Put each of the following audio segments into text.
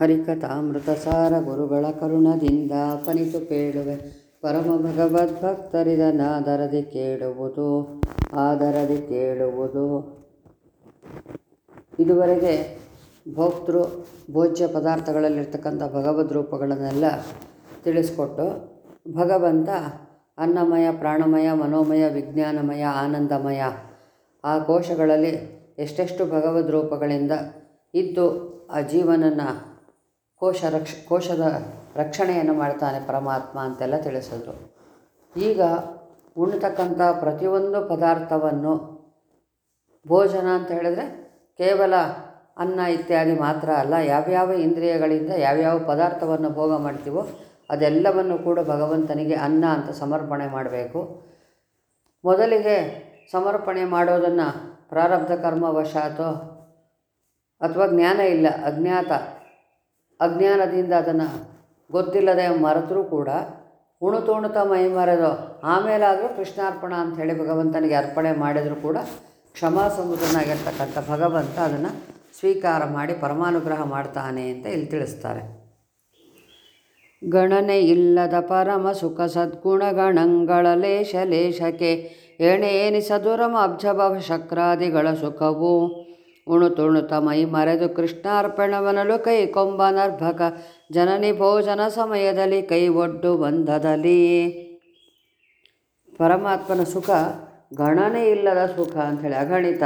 ಹರಿಕಥಾಮೃತ ಸಾರ ಗುರುಗಳ ಕರುಣದಿಂದ ಪನಿತು ಕೇಳುವೆ. ಪರಮ ಭಗವದ್ಭಕ್ತರಿದನಾದರದಿ ಕೇಳುವುದು, ಆದರದಿ ಕೇಳುವುದು. ಇದುವರೆಗೆ ಭೋಕ್ತೃ ಭೋಜ್ಯ ಪದಾರ್ಥಗಳಲ್ಲಿರ್ತಕ್ಕಂಥ ಭಗವದ್ ರೂಪಗಳನ್ನೆಲ್ಲ ತಿಳಿಸ್ಕೊಟ್ಟು ಭಗವಂತ ಅನ್ನಮಯ, ಪ್ರಾಣಮಯ, ಮನೋಮಯ, ವಿಜ್ಞಾನಮಯ, ಆನಂದಮಯ ಆ ಕೋಶಗಳಲ್ಲಿ ಎಷ್ಟೆಷ್ಟು ಭಗವದ್ ರೂಪಗಳಿಂದ ಇದ್ದು ಆ ಜೀವನನ ಕೋಶ ರಕ್ಷ, ಕೋಶದ ರಕ್ಷಣೆಯನ್ನು ಮಾಡ್ತಾನೆ ಪರಮಾತ್ಮ ಅಂತೆಲ್ಲ ತಿಳಿಸಿದ್ರು. ಈಗ ಉಣ್ತಕ್ಕಂಥ ಪ್ರತಿಯೊಂದು ಪದಾರ್ಥವನ್ನು ಭೋಜನ ಅಂತ ಹೇಳಿದ್ರೆ ಕೇವಲ ಅನ್ನ ಇತ್ಯಾದಿ ಮಾತ್ರ ಅಲ್ಲ, ಯಾವ್ಯಾವ ಇಂದ್ರಿಯಗಳಿಂದ ಯಾವ್ಯಾವ ಪದಾರ್ಥವನ್ನು ಭೋಗ ಮಾಡ್ತೀವೋ ಅದೆಲ್ಲವನ್ನು ಕೂಡ ಭಗವಂತನಿಗೆ ಅನ್ನ ಅಂತ ಸಮರ್ಪಣೆ ಮಾಡಬೇಕು. ಮೊದಲಿಗೆ ಸಮರ್ಪಣೆ ಮಾಡೋದನ್ನು ಪ್ರಾರಬ್ಧ ಕರ್ಮವಶಾತೋ ಅಥವಾ ಜ್ಞಾನ ಇಲ್ಲ, ಅಜ್ಞಾತ ಅಜ್ಞಾನದಿಂದ ಅದನ್ನು ಗೊತ್ತಿಲ್ಲದೆ ಮರೆತರೂ ಕೂಡ ಉಣುತುಣುತ ಮೈ ಮರೆದು ಆಮೇಲಾದರೂ ಕೃಷ್ಣಾರ್ಪಣ ಅಂಥೇಳಿ ಭಗವಂತನಿಗೆ ಅರ್ಪಣೆ ಮಾಡಿದರೂ ಕೂಡ ಕ್ಷಮಾ ಸಮುದ್ರನಾಗಿರ್ತಕ್ಕಂಥ ಭಗವಂತ ಅದನ್ನು ಸ್ವೀಕಾರ ಮಾಡಿ ಪರಮಾನುಗ್ರಹ ಮಾಡ್ತಾನೆ ಅಂತ ಇಲ್ಲಿ ತಿಳಿಸ್ತಾರೆ. ಗಣನೆ ಇಲ್ಲದ ಪರಮ ಸುಖ ಸದ್ಗುಣಗಣಗಳ ಲೇಷ ಲೇಷಕ್ಕೆ ಎಣೆನಿಸದುರಮ ಅಬ್ಜಭವ ಶಕ್ರಾದಿಗಳ ಸುಖವು ಉಣುತುಣುತ ಮೈ ಮರೆದು ಕೃಷ್ಣಾರ್ಪಣವನಲು ಕೈ ಕೊಂಬನರ್ಭಕ ಜನನಿ ಭೋಜನ ಸಮಯದಲ್ಲಿ ಕೈ ಒಡ್ಡು ಬಂಧದಲ್ಲಿ ಪರಮಾತ್ಮನ ಸುಖ ಗಣನೆ ಇಲ್ಲದ ಸುಖ ಅಂಥೇಳಿ ಅಗಣಿತ.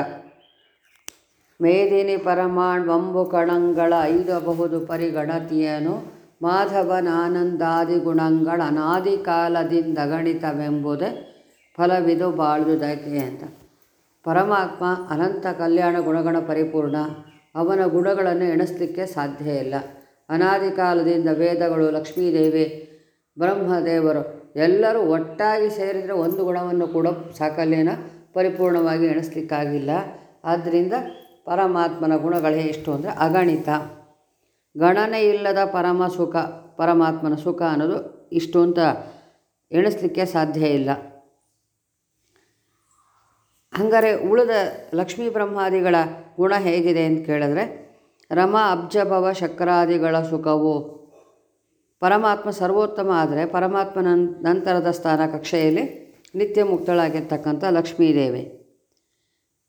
ಮೇದಿನಿ ಪರಮಾಣ್ವಂಬು ಕಣಂಗಳ ಐದಬಹುದು ಪರಿಗಣತಿಯನು ಮಾಧವನಾನಂದಾದಿ ಗುಣಗಳ ಅನಾದಿ ಕಾಲದಿಂದ ಗಣಿತವೆಂಬುದೇ ಫಲವಿದು ಬಾಳುವುದಕ್ಕೆ ಅಂತ. ಪರಮಾತ್ಮ ಅನಂತ ಕಲ್ಯಾಣ ಗುಣಗಣ ಪರಿಪೂರ್ಣ. ಅವನ ಗುಣಗಳನ್ನು ಎಣಿಸಲಿಕ್ಕೆ ಸಾಧ್ಯ ಇಲ್ಲ. ಅನಾದಿ ಕಾಲದಿಂದ ವೇದಗಳು, ಲಕ್ಷ್ಮೀದೇವಿ, ಬ್ರಹ್ಮದೇವರು ಎಲ್ಲರೂ ಒಟ್ಟಾಗಿ ಸೇರಿದರೆ ಒಂದು ಗುಣವನ್ನು ಕೂಡ ಸಾಕಲ್ಯನ ಪರಿಪೂರ್ಣವಾಗಿ ಎಣಿಸ್ಲಿಕ್ಕಾಗಿಲ್ಲ. ಆದ್ದರಿಂದ ಪರಮಾತ್ಮನ ಗುಣಗಳೇ ಎಷ್ಟು ಅಂದರೆ ಅಗಣಿತ. ಗಣನೆ ಇಲ್ಲದ ಪರಮ ಸುಖ, ಪರಮಾತ್ಮನ ಸುಖ ಅನ್ನೋದು ಇಷ್ಟು ಅಂತ ಎಣಿಸ್ಲಿಕ್ಕೆ ಸಾಧ್ಯ ಇಲ್ಲ. ಹಂಗಾರೆ ಉಳಿದ ಲಕ್ಷ್ಮೀ ಬ್ರಹ್ಮಾದಿಗಳ ಗುಣ ಹೇಗಿದೆ ಅಂತ ಕೇಳಿದ್ರೆ, ರಮ ಅಬ್ಜಭವ ಶಕ್ರಾದಿಗಳ ಸುಖವು ಪರಮಾತ್ಮ ಸರ್ವೋತ್ತಮ ಆದರೆ ಪರಮಾತ್ಮನ ನಂತರದ ಸ್ಥಾನ ಕಕ್ಷೆಯಲ್ಲಿ ನಿತ್ಯ ಮುಕ್ತಳಾಗಿರ್ತಕ್ಕಂಥ ಲಕ್ಷ್ಮೀದೇವಿ.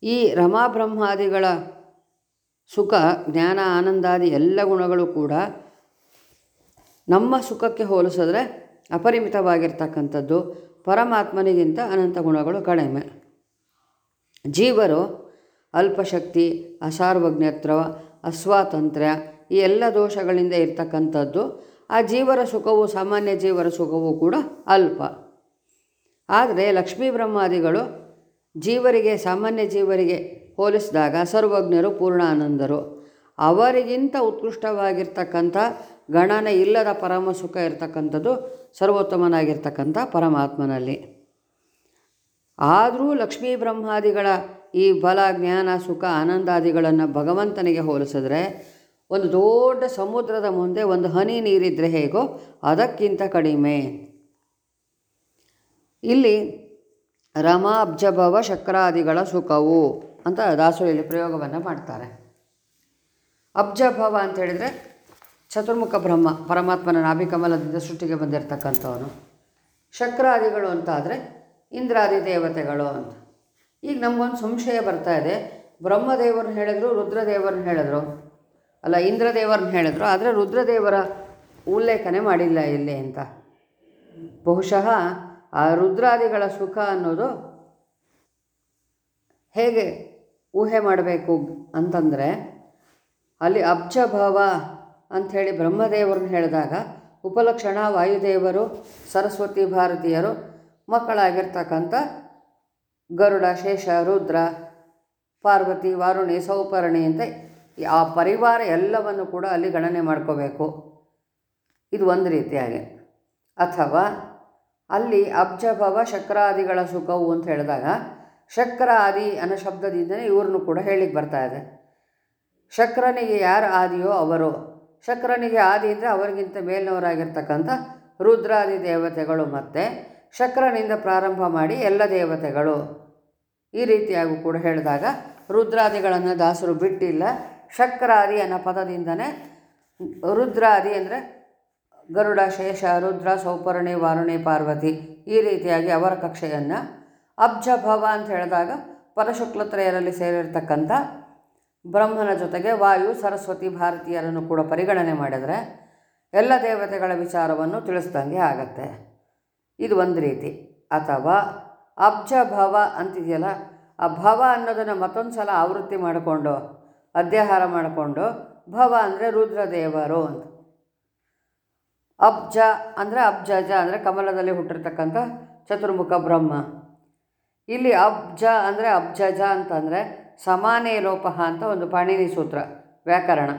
ಈ ರಮಾ ಬ್ರಹ್ಮಾದಿಗಳ ಸುಖ, ಜ್ಞಾನ, ಆನಂದಾದಿ ಎಲ್ಲ ಗುಣಗಳು ಕೂಡ ನಮ್ಮ ಸುಖಕ್ಕೆ ಹೋಲಿಸಿದ್ರೆ ಅಪರಿಮಿತವಾಗಿರ್ತಕ್ಕಂಥದ್ದು ಪರಮಾತ್ಮನಿಗಿಂತ ಅನಂತ ಗುಣಗಳು ಕಡಿಮೆ. ಜೀವರು, ಅಲ್ಪಶಕ್ತಿ ಅಸಾರ್ವಜ್ಞತ್ವ ಅಸ್ವಾತಂತ್ರ್ಯ ಈ ಎಲ್ಲ ದೋಷಗಳಿಂದ ಇರ್ತಕ್ಕಂಥದ್ದು, ಆ ಜೀವರ ಸುಖವು ಸಾಮಾನ್ಯ ಜೀವರ ಸುಖವು ಕೂಡ ಅಲ್ಪ. ಆದರೆ ಲಕ್ಷ್ಮೀ ಬ್ರಹ್ಮಾದಿಗಳು ಜೀವರಿಗೆ, ಸಾಮಾನ್ಯ ಜೀವರಿಗೆ ಹೋಲಿಸಿದಾಗ ಸರ್ವಜ್ಞರು, ಪೂರ್ಣಾನಂದರು. ಅವರಿಗಿಂತ ಉತ್ಕೃಷ್ಟವಾಗಿರ್ತಕ್ಕಂಥ, ಗಣನೆ ಇಲ್ಲದ ಪರಮ ಸುಖ ಇರತಕ್ಕಂಥದ್ದು ಸರ್ವೋತ್ತಮನಾಗಿರ್ತಕ್ಕಂಥ ಪರಮಾತ್ಮನಲ್ಲಿ. ಆದರೂ ಲಕ್ಷ್ಮೀ ಬ್ರಹ್ಮಾದಿಗಳ ಈ ಬಲ, ಜ್ಞಾನ, ಸುಖ, ಆನಂದಾದಿಗಳನ್ನು ಭಗವಂತನಿಗೆ ಹೋಲಿಸಿದ್ರೆ ಒಂದು ದೊಡ್ಡ ಸಮುದ್ರದ ಮುಂದೆ ಒಂದು ಹನಿ ನೀರಿದ್ದರೆ ಹೇಗೋ ಅದಕ್ಕಿಂತ ಕಡಿಮೆ. ಇಲ್ಲಿ ರಮ, ಅಬ್ಜಭವ, ಶಕ್ರಾದಿಗಳ ಸುಖವು ಅಂತ ದಾಸುರಿಯಲ್ಲಿ ಪ್ರಯೋಗವನ್ನು ಮಾಡ್ತಾರೆ. ಅಬ್ಜಭವ ಅಂತ ಹೇಳಿದರೆ ಚತುರ್ಮುಖ ಬ್ರಹ್ಮ, ಪರಮಾತ್ಮನ ನಾಭಿಕಮಲದಿಂದ ಸೃಷ್ಟಿಗೆ ಬಂದಿರತಕ್ಕಂಥವನು. ಶಕ್ರಾದಿಗಳು ಅಂತ ಆದರೆ ಇಂದ್ರಾದಿ ದೇವತೆಗಳು ಅಂತ. ಈಗ ನಮಗೊಂದು ಸಂಶಯ ಬರ್ತಾ ಇದೆ. ಬ್ರಹ್ಮದೇವರನ್ನ ಹೇಳಿದ್ರು, ರುದ್ರದೇವರನ್ನ ಹೇಳಿದ್ರು. ಅಲ್ಲ, ಇಂದ್ರದೇವರನ್ನ ಹೇಳಿದ್ರು. ಆದರೆ ರುದ್ರದೇವರ ಉಲ್ಲೇಖನೆ ಮಾಡಿಲ್ಲ ಇಲ್ಲಿ ಅಂತ. ಬಹುಶಃ ಆ ರುದ್ರಾದಿಗಳ ಸುಖ ಅನ್ನೋದು ಹೇಗೆ ಊಹೆ ಮಾಡಬೇಕು ಅಂತಂದರೆ, ಅಲ್ಲಿ ಅಬ್ಜಭವ ಅಂಥೇಳಿ ಬ್ರಹ್ಮದೇವರನ್ನ ಹೇಳಿದಾಗ ಉಪಲಕ್ಷಣ ವಾಯುದೇವರು, ಸರಸ್ವತಿ ಭಾರತೀಯರು ಮಕ್ಕಳಾಗಿರ್ತಕ್ಕಂಥ ಗರುಡ, ಶೇಷ, ರುದ್ರ, ಪಾರ್ವತಿ, ವಾರುಣಿ, ಸೌಪರ್ಣಿ ಅಂತ ಆ ಪರಿವಾರ ಎಲ್ಲವನ್ನು ಕೂಡ ಅಲ್ಲಿ ಗಣನೆ ಮಾಡ್ಕೋಬೇಕು. ಇದು ಒಂದು ರೀತಿಯಾಗಿ. ಅಥವಾ ಅಲ್ಲಿ ಅಬ್ಜಭವ ಶಕ್ರಾದಿಗಳ ಸುಖವು ಅಂತ ಹೇಳಿದಾಗ ಶಕ್ರ ಆದಿ ಅನ್ನೋ ಶಬ್ದದಿಂದಲೇ ಇವ್ರನ್ನೂ ಕೂಡ ಹೇಳಿಕ್ಕೆ ಬರ್ತಾ ಇದೆ. ಶಕ್ರನಿಗೆ ಯಾರು ಆದಿಯೋ ಅವರು. ಶಕ್ರನಿಗೆ ಆದಿ ಅಂದರೆ ಅವರಿಗಿಂತ ಮೇಲಿನವರಾಗಿರ್ತಕ್ಕಂಥ ರುದ್ರಾದಿ ದೇವತೆಗಳು ಮತ್ತು ಶಕ್ರನಿಂದ ಪ್ರಾರಂಭ ಮಾಡಿ ಎಲ್ಲ ದೇವತೆಗಳು. ಈ ರೀತಿಯಾಗೂ ಕೂಡ ಹೇಳಿದಾಗ ರುದ್ರಾದಿಗಳನ್ನು ದಾಸರು ಬಿಟ್ಟಿಲ್ಲ. ಶಕ್ರಾದಿ ಅನ್ನೋ ಪದದಿಂದನೇ ರುದ್ರಾದಿ ಅಂದರೆ ಗರುಡ, ಶೇಷ, ರುದ್ರ, ಸೌಪರ್ಣಿ, ವಾರುಣಿ, ಪಾರ್ವತಿ ಈ ರೀತಿಯಾಗಿ ಅವರ ಕಕ್ಷೆಯನ್ನು ಅಬ್ಜ ಭವ ಅಂತ ಹೇಳಿದಾಗ ಪರಶುಕ್ಲತ್ರಯರಲ್ಲಿ ಸೇರಿರ್ತಕ್ಕಂಥ ಬ್ರಹ್ಮನ ಜೊತೆಗೆ ವಾಯು, ಸರಸ್ವತಿ, ಭಾರತೀಯರನ್ನು ಕೂಡ ಪರಿಗಣನೆ ಮಾಡಿದರೆ ಎಲ್ಲ ದೇವತೆಗಳ ವಿಚಾರವನ್ನು ತಿಳಿಸ್ದಂಗೆ ಆಗತ್ತೆ. ಇದು ಒಂದು ರೀತಿ. ಅಥವಾ ಅಬ್ಜ ಭವ ಅಂತಿದೆಯಲ್ಲ, ಆ ಭವ ಅನ್ನೋದನ್ನು ಮತ್ತೊಂದು ಸಲ ಆವೃತ್ತಿ ಮಾಡಿಕೊಂಡು, ಅಧ್ಯಾಹಾರ ಮಾಡಿಕೊಂಡು, ಭವ ಅಂದರೆ ರುದ್ರದೇವರು ಅಂತ. ಅಬ್ಜ ಅಂದರೆ ಅಬ್ಜಜ ಅಂದರೆ ಕಮಲದಲ್ಲಿ ಹುಟ್ಟಿರ್ತಕ್ಕಂಥ ಚತುರ್ಮುಖ ಬ್ರಹ್ಮ. ಇಲ್ಲಿ ಅಬ್ಜ ಅಂದರೆ ಅಬ್ಜಜ ಅಂತಂದರೆ ಸಮಾನೇ ಲೋಪ ಅಂತ ಒಂದು ಪಾಣಿನಿ ಸೂತ್ರ, ವ್ಯಾಕರಣ.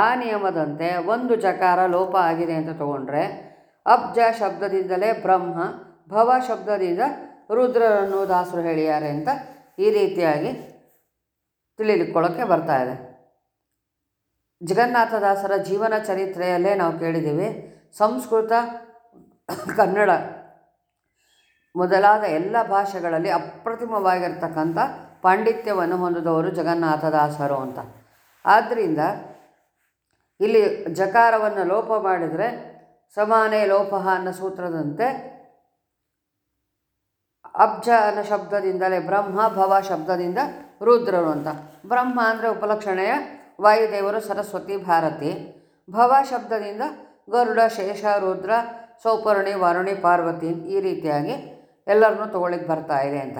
ಆ ನಿಯಮದಂತೆ ಒಂದು ಜಕಾರ ಲೋಪ ಆಗಿದೆ ಅಂತ ತಗೊಂಡ್ರೆ ಅಬ್ಜ ಶಬ್ದದಿಂದಲೇ ಬ್ರಹ್ಮ, ಭವ ಶಬ್ದದಿಂದ ರುದ್ರರನ್ನು ದಾಸರು ಹೇಳಿದ್ದಾರೆ ಅಂತ ಈ ರೀತಿಯಾಗಿ ತಿಳಿದುಕೊಳ್ಳೋಕ್ಕೆ ಬರ್ತಾ ಇದೆ. ಜಗನ್ನಾಥದಾಸರ ಜೀವನ ಚರಿತ್ರೆಯಲ್ಲೇ ನಾವು ಕೇಳಿದ್ದೀವಿ, ಸಂಸ್ಕೃತ, ಕನ್ನಡ ಮೊದಲಾದ ಎಲ್ಲ ಭಾಷೆಗಳಲ್ಲಿ ಅಪ್ರತಿಮವಾಗಿರ್ತಕ್ಕಂಥ ಪಾಂಡಿತ್ಯವನ್ನು ಹೊಂದಿದವರು ಜಗನ್ನಾಥದಾಸರು ಅಂತ. ಆದ್ದರಿಂದ ಇಲ್ಲಿ ಜಕಾರವನ್ನು ಲೋಪ ಮಾಡಿದರೆ ಸಮಾನೇ ಲೋಪಃ ಅನ್ನೋ ಸೂತ್ರದಂತೆ ಅಬ್ಜ ಅನ್ನೋ ಶಬ್ದದಿಂದಲೇ ಬ್ರಹ್ಮ ಭವ ಶಬ್ದದಿಂದ ರುದ್ರರು ಅಂತ. ಬ್ರಹ್ಮ ಅಂದರೆ ಉಪಲಕ್ಷಣೆಯ ವಾಯುದೇವರು ಸರಸ್ವತಿ ಭಾರತಿ. ಭವ ಶಬ್ದದಿಂದ ಗರುಡ, ಶೇಷ, ರುದ್ರ, ಸೌಪರ್ಣಿ, ವರುಣಿ, ಪಾರ್ವತಿ ಈ ರೀತಿಯಾಗಿ ಎಲ್ಲರನ್ನೂ ತಗೊಳ್ಳಿಕ್ಕೆ ಬರ್ತಾ ಇದೆ ಅಂತ.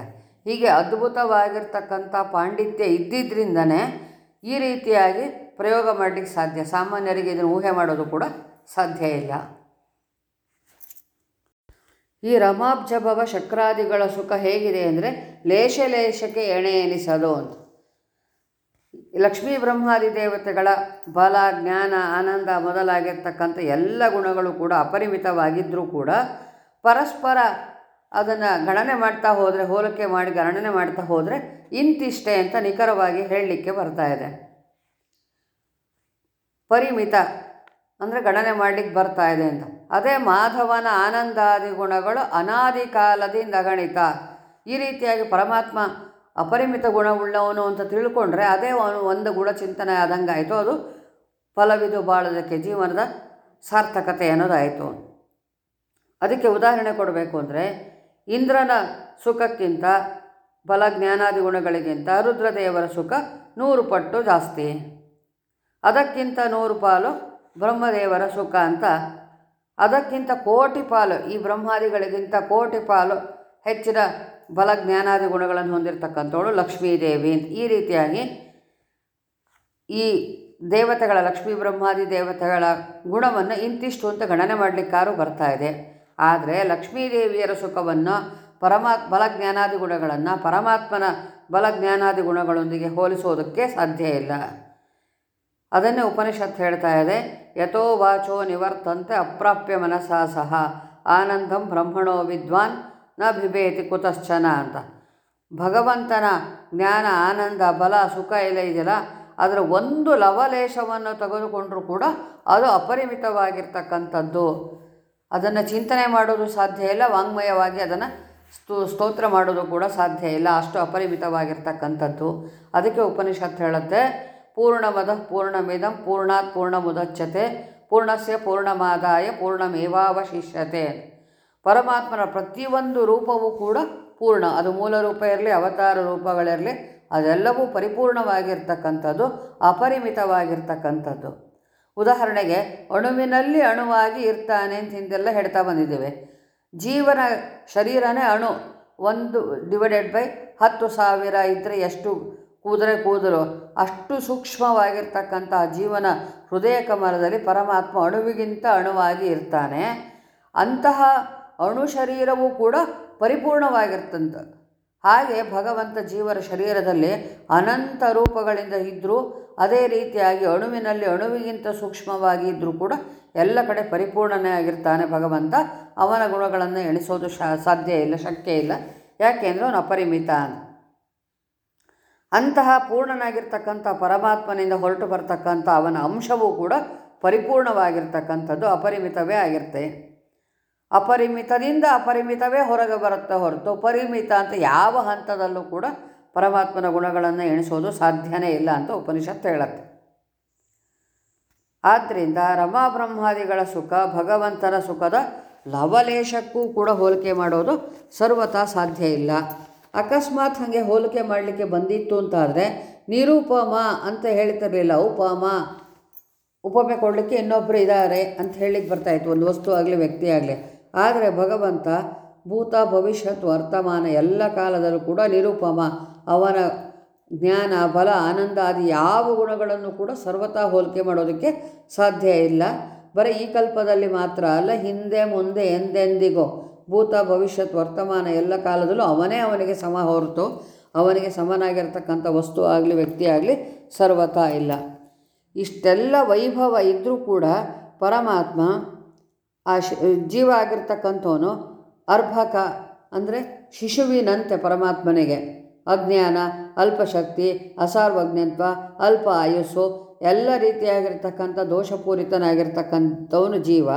ಹೀಗೆ ಅದ್ಭುತವಾಗಿರ್ತಕ್ಕಂಥ ಪಾಂಡಿತ್ಯ ಇದ್ದಿದ್ದರಿಂದನೇ ಈ ರೀತಿಯಾಗಿ ಪ್ರಯೋಗ ಮಾಡಲಿಕ್ಕೆ ಸಾಧ್ಯ. ಸಾಮಾನ್ಯರಿಗೆ ಇದನ್ನು ಊಹೆ ಮಾಡೋದು ಕೂಡ ಸಾಧ್ಯ ಇಲ್ಲ. ಈ ರಮಾಬ್ಜಭವ ಶಕ್ರಾದಿಗಳ ಸುಖ ಹೇಗಿದೆ ಅಂದರೆ ಲೇಷ ಲೇಷಕ್ಕೆ ಎಣೆ ಎನಿಸಲು ಅಂತ. ಲಕ್ಷ್ಮೀ ಬ್ರಹ್ಮಾದಿ ದೇವತೆಗಳ ಬಲ, ಜ್ಞಾನ, ಆನಂದ ಮೊದಲಾಗಿರ್ತಕ್ಕಂಥ ಎಲ್ಲ ಗುಣಗಳು ಕೂಡ ಅಪರಿಮಿತವಾಗಿದ್ದರೂ ಕೂಡ ಪರಸ್ಪರ ಅದನ್ನು ಗಣನೆ ಮಾಡ್ತಾ ಹೋದರೆ, ಹೋಲಿಕೆ ಮಾಡಿ ಗಣನೆ ಮಾಡ್ತಾ ಹೋದರೆ ಇಂತಿಷ್ಟೇ ಅಂತ ನಿಖರವಾಗಿ ಹೇಳಲಿಕ್ಕೆ ಬರ್ತಾ ಇದೆ. ಪರಿಮಿತ ಅಂದರೆ ಗಣನೆ ಮಾಡಲಿಕ್ಕೆ ಬರ್ತಾ ಇದೆ ಅಂತ. ಅದೇ ಮಾಧವನ ಆನಂದಾದಿ ಗುಣಗಳು ಅನಾದಿ ಕಾಲದಿಂದ ಗಣಿತ ಈ ರೀತಿಯಾಗಿ ಪರಮಾತ್ಮ ಅಪರಿಮಿತ ಗುಣವುಳ್ಳವನು ಅಂತ ತಿಳ್ಕೊಂಡ್ರೆ ಅದೇ ಅವನು ಒಂದು ಗುಣ ಚಿಂತನೆ ಆದಂಗಾಯಿತು. ಅದು ಫಲವಿದು ಬಾಳೋದಕ್ಕೆ ಜೀವನದ ಸಾರ್ಥಕತೆ ಅನ್ನೋದಾಯಿತು. ಅದಕ್ಕೆ ಉದಾಹರಣೆ ಕೊಡಬೇಕು ಅಂದರೆ ಇಂದ್ರನ ಸುಖಕ್ಕಿಂತ ಬಲ ಜ್ಞಾನಾದಿ ಗುಣಗಳಿಗಿಂತ ರುದ್ರದೇವರ ಸುಖ ನೂರು ಪಟ್ಟು ಜಾಸ್ತಿ. ಅದಕ್ಕಿಂತ ನೂರು ಪಾಲು ಬ್ರಹ್ಮದೇವರ ಸುಖ ಅಂತ. ಅದಕ್ಕಿಂತ ಕೋಟಿ ಪಾಲು, ಈ ಬ್ರಹ್ಮಾದಿಗಳಿಗಿಂತ ಕೋಟಿ ಪಾಲು ಹೆಚ್ಚಿನ ಬಲ ಜ್ಞಾನಾದಿ ಗುಣಗಳನ್ನು ಹೊಂದಿರತಕ್ಕಂಥವಳು ಲಕ್ಷ್ಮೀದೇವಿ ಈ ರೀತಿಯಾಗಿ ಈ ದೇವತೆಗಳ, ಲಕ್ಷ್ಮೀ ಬ್ರಹ್ಮಾದಿ ದೇವತೆಗಳ ಗುಣವನ್ನು ಇಂತಿಷ್ಟು ಅಂತ ಗಣನೆ ಮಾಡಲಿಕ್ಕಾರು ಬರ್ತಾ ಇದೆ. ಆದರೆ ಲಕ್ಷ್ಮೀದೇವಿಯರ ಸುಖವನ್ನು ಪರಮಾತ್ ಬಲ ಜ್ಞಾನಾದಿ ಗುಣಗಳನ್ನು ಪರಮಾತ್ಮನ ಬಲ ಜ್ಞಾನಾದಿ ಗುಣಗಳೊಂದಿಗೆ ಹೋಲಿಸೋದಕ್ಕೆ ಸಾಧ್ಯ ಇಲ್ಲ. ಅದನ್ನೇ ಉಪನಿಷತ್ ಹೇಳ್ತಾ ಇದೆ, ಯಥೋ ವಾಚೋ ನಿವರ್ತಂತೆ ಅಪ್ರಾಪ್ಯ ಮನಸಾ ಸಹ, ಆನಂದಂ ಬ್ರಹ್ಮಣೋ ವಿದ್ವಾನ್ನ ಬಿಬೇತಿ ಕುತಶ್ಚನ ಅಂತ. ಭಗವಂತನ ಜ್ಞಾನ, ಆನಂದ, ಬಲ, ಸುಖ ಎಲ್ಲ ಇದೆಯಲ್ಲ, ಅದರ ಒಂದು ಲವಲೇಶವನ್ನು ತೆಗೆದುಕೊಂಡರೂ ಕೂಡ ಅದು ಅಪರಿಮಿತವಾಗಿರ್ತಕ್ಕಂಥದ್ದು. ಅದನ್ನು ಚಿಂತನೆ ಮಾಡೋದು ಸಾಧ್ಯ ಇಲ್ಲ, ವಾಂಗ್ಮಯವಾಗಿ ಅದನ್ನು ಸ್ತೋ, ಸ್ತೋತ್ರ ಮಾಡೋದು ಕೂಡ ಸಾಧ್ಯ ಇಲ್ಲ, ಅಷ್ಟು ಅಪರಿಮಿತವಾಗಿರ್ತಕ್ಕಂಥದ್ದು. ಅದಕ್ಕೆ ಉಪನಿಷತ್ ಹೇಳುತ್ತೆ ಪೂರ್ಣಮದ ಪೂರ್ಣಮಿದಂ ಪೂರ್ಣಾತ್ ಪೂರ್ಣಮುದಚ್ಯತೆ, ಪೂರ್ಣಸ್ಯ ಪೂರ್ಣಮಾದಾಯ ಪೂರ್ಣಮೇವಾವಶಿಷ್ಯತೆ. ಪರಮಾತ್ಮನ ಪ್ರತಿಯೊಂದು ರೂಪವೂ ಕೂಡ ಪೂರ್ಣ. ಅದು ಮೂಲ ರೂಪ ಇರಲಿ, ಅವತಾರ ರೂಪಗಳಿರಲಿ, ಅದೆಲ್ಲವೂ ಪರಿಪೂರ್ಣವಾಗಿರ್ತಕ್ಕಂಥದ್ದು, ಅಪರಿಮಿತವಾಗಿರ್ತಕ್ಕಂಥದ್ದು. ಉದಾಹರಣೆಗೆ, ಅಣುವಿನಲ್ಲಿ ಅಣುವಾಗಿ ಇರ್ತಾನೆ ಅಂತ ಹಿಂದೆಲ್ಲ ಹೇಳ್ತಾ ಬಂದಿದ್ದೇವೆ. ಜೀವನ ಶರೀರನೇ ಅಣು. ಒಂದು ಡಿವೈಡೆಡ್ ಬೈ ಹತ್ತು ಸಾವಿರ ಇದ್ದರೆ ಎಷ್ಟು ಕೂದರೆ ಕೂದಲು ಅಷ್ಟು ಸೂಕ್ಷ್ಮವಾಗಿರ್ತಕ್ಕಂಥ ಜೀವನ ಹೃದಯ ಕಮಲದಲ್ಲಿ ಪರಮಾತ್ಮ ಅಣುವಿಗಿಂತ ಅಣುವಾಗಿ ಇರ್ತಾನೆ. ಅಂತಹ ಅಣು ಶರೀರವೂ ಕೂಡ ಪರಿಪೂರ್ಣವಾಗಿರ್ತಂತ. ಹಾಗೆ ಭಗವಂತ ಜೀವರ ಶರೀರದಲ್ಲಿ ಅನಂತ ರೂಪಗಳಿಂದ ಇದ್ದರೂ ಅದೇ ರೀತಿಯಾಗಿ ಅಣುವಿನಲ್ಲಿ ಅಣುವಿಗಿಂತ ಸೂಕ್ಷ್ಮವಾಗಿ ಇದ್ದರೂ ಕೂಡ ಎಲ್ಲ ಕಡೆ ಪರಿಪೂರ್ಣನೇ ಆಗಿರ್ತಾನೆ ಭಗವಂತ. ಅವನ ಗುಣಗಳನ್ನು ಎಣಿಸೋದು ಸಾಧ್ಯ ಇಲ್ಲ ಶಕ್ಯ ಇಲ್ಲ. ಯಾಕೆಂದರೆ ಅವನು ಅಪರಿಮಿತ ಅಂತ. ಅಂತಹ ಪೂರ್ಣನಾಗಿರ್ತಕ್ಕಂಥ ಪರಮಾತ್ಮನಿಂದ ಹೊರಟು ಬರ್ತಕ್ಕಂಥ ಅವನ ಅಂಶವೂ ಕೂಡ ಪರಿಪೂರ್ಣವಾಗಿರ್ತಕ್ಕಂಥದ್ದು, ಅಪರಿಮಿತವೇ ಆಗಿರುತ್ತೆ. ಅಪರಿಮಿತದಿಂದ ಅಪರಿಮಿತವೇ ಹೊರಗೆ ಬರುತ್ತೆ ಹೊರತು ಪರಿಮಿತ ಅಂತ ಯಾವ ಹಂತದಲ್ಲೂ ಕೂಡ ಪರಮಾತ್ಮನ ಗುಣಗಳನ್ನು ಎಣಿಸೋದು ಸಾಧ್ಯನೇ ಇಲ್ಲ ಅಂತ ಉಪನಿಷತ್ತು ಹೇಳುತ್ತೆ. ಆದ್ದರಿಂದ ರಮಾಬ್ರಹ್ಮಾದಿಗಳ ಸುಖ, ಭಗವಂತನ ಸುಖದ ಲವಲೇಶಕ್ಕೂ ಕೂಡ ಹೋಲಿಕೆ ಮಾಡೋದು ಸರ್ವತಾ ಸಾಧ್ಯ ಇಲ್ಲ. ಅಕಸ್ಮಾತ್ ಹಾಗೆ ಹೋಲಿಕೆ ಮಾಡಲಿಕ್ಕೆ ಬಂದಿತ್ತು ಅಂತಾದರೆ ನಿರೂಪಮ ಅಂತ ಹೇಳ್ತಿರಲಿಲ್ಲ ಉಪಮ. ಉಪಮೆ ಕೊಡಲಿಕ್ಕೆ ಇನ್ನೊಬ್ಬರು ಇದ್ದಾರೆ ಅಂತ ಹೇಳಿಕ್ಕೆ ಬರ್ತಾಯಿತ್ತು ಒಂದು ವಸ್ತು ಆಗಲಿ, ವ್ಯಕ್ತಿ ಆಗಲಿ. ಆದರೆ ಭಗವಂತ ಭೂತ, ಭವಿಷ್ಯತ್, ವರ್ತಮಾನ ಎಲ್ಲ ಕಾಲದಲ್ಲೂ ಕೂಡ ನಿರೂಪಮ, ಅವನ ಜ್ಞಾನ, ಬಲ, ಆನಂದ ಆದಿ ಯಾವ ಗುಣಗಳನ್ನು ಕೂಡ ಸರ್ವತಾ ಹೋಲಿಕೆ ಮಾಡೋದಕ್ಕೆ ಸಾಧ್ಯ ಇಲ್ಲ. ಬರೀ ಈ ಕಲ್ಪದಲ್ಲಿ ಮಾತ್ರ ಅಲ್ಲ, ಹಿಂದೆ, ಮುಂದೆ ಎಂದೆಂದಿಗೋ ಭೂತ, ಭವಿಷ್ಯತ್, ವರ್ತಮಾನ ಎಲ್ಲ ಕಾಲದಲ್ಲೂ ಅವನೇ ಅವನಿಗೆ ಸಮ ಹೊರತು ಅವನಿಗೆ ಸಮನಾಗಿರ್ತಕ್ಕಂಥ ವಸ್ತು ಆಗಲಿ, ವ್ಯಕ್ತಿ ಆಗಲಿ ಸರ್ವತಾ ಇಲ್ಲ. ಇಷ್ಟೆಲ್ಲ ವೈಭವ ಇದ್ದರೂ ಕೂಡ ಪರಮಾತ್ಮ ಆ ಶ, ಜೀವ ಆಗಿರ್ತಕ್ಕಂಥವನು ಅರ್ಭಕ ಅಂದರೆ ಶಿಶುವಿನಂತೆ ಪರಮಾತ್ಮನಿಗೆ. ಅಜ್ಞಾನ, ಅಲ್ಪಶಕ್ತಿ, ಅಸಾರ್ವಜ್ಞತ್ವ, ಅಲ್ಪ ಆಯುಸ್ಸು, ಎಲ್ಲ ರೀತಿಯಾಗಿರ್ತಕ್ಕಂಥ ದೋಷಪೂರಿತನಾಗಿರ್ತಕ್ಕಂಥವನು ಜೀವ.